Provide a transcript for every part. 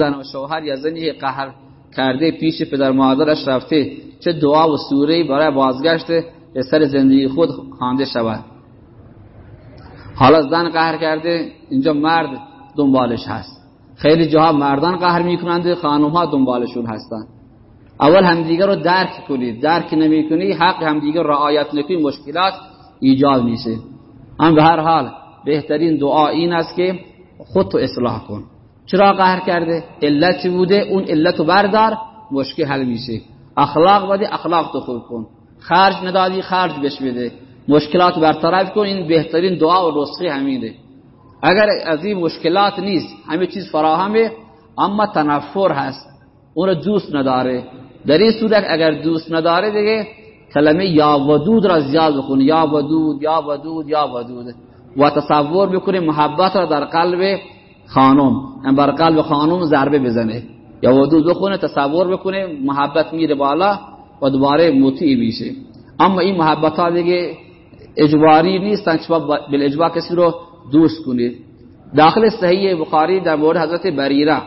زن و شوهر یا زنی قهر کرده پیش پدر مادرش رفته چه دعا و سوره برای بازگشت به سر زندگی خود خوانده شود. حالا زن قهر کرده اینجا مرد دنبالش هست. خیلی جاها مردان قهر می‌کنند خانم ها دنبالشون هستند. اول همدیگه رو درک کنید. درک نمی‌کنی حق همدیگه رعایت نکنی مشکلات ایجاد میشه. هم به هر حال بهترین دعا این است که خودتو اصلاح کن. چرا قهر کرده علت بوده؟ اون علت بردار مشکل حل میشه. اخلاق بده اخلاق تو خوب کن. خرج ندادی خرج بش بده. مشکلات برطرف کن این بهترین دعا و نسخه همینه. اگر از این مشکلات نیست همه چیز فراهمه اما تنفر هست. اون دوست نداره. در این صورت اگر دوست نداره دیگه کلمه یا ودود را زیاد بکنه یا ودود یا ودود یا ودود. و تصور بکنه محبت را در قلب خانم. ان بر قلب خانم ضربه بزنه. یا ودود بخونه تصور بکنه محبت میره بالا و دوباره مطیع میشه. اما این محبت ها دیگه اجباری نیستن شما بالاجبار کسی رو دوست کنید. داخل صحیح بخاری در مورد حضرت بریره.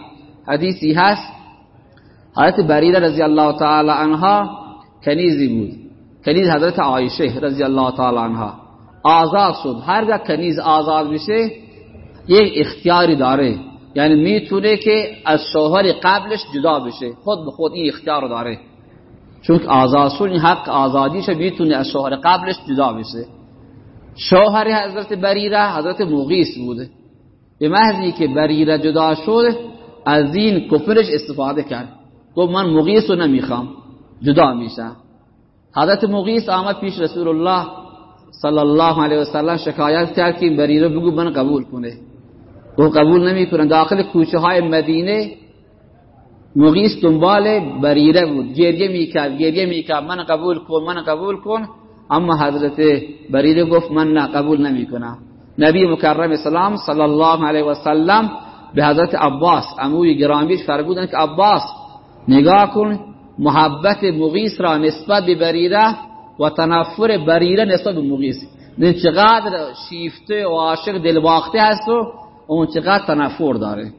حدیثی هست. حضرت بریره رضی الله تعالی عنها کنیزی بود. کنیز حضرت عایشه رضی الله تعالی عنها. آزاد شد. هرگاه کنیز آزاد بشه یک اختیاری داره. یعنی می‌تونه که از شوهر قبلش جدا بشه. خود به خود این اختیار داره. چون آزاد شد این حق آزادیش می‌تونه از شوهر قبلش جدا بشه. شوهر حضرت بریره حضرت مغیس بوده. به محضی که بریره جدا شد از این کفرش استفاده کرد. گفت من مغیس رو نمی‌خوام. جدا میشم. حضرت مغیس آمد پیش رسول الله صلی الله علیه و سلم شکایت کرد که بریره بگو من قبول کنه. گفت قبول نمی‌کنه داخل کوچه های مدینه مغیس دنبال بریره بود. گریه می‌کرد گریه می‌کرد. من قبول کن من قبول کن. اما حضرت بریره گفت من نه قبول نمی‌کنم. نبی مکرم اسلام صلی الله علیه و سلم به حضرت عباس عموی گرامیش فرمودند که عباس نگاه کن محبت مغیس را نسبت به بریره و تنفر بریره نسبت به مغیس چقدر شیفته و عاشق دلباخته هست و اون چقدر تنفر داره.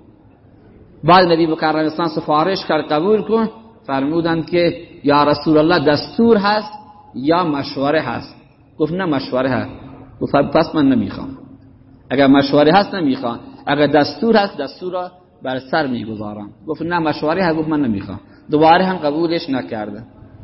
بعد نبی مکرم اسلام سفارش کرد قبول کن. فرمودند که یا رسول الله دستور هست یا مشوره هست. گفت نه مشوره هست. گفت پس من نمی‌خوام. اگر مشوره هست نمی‌خوام. اگر دستور هست دستور را بر سر می‌گذارم. گفت نه مشوره هست گفت من نمی‌خوام. دوباره هم قبولش نکرده.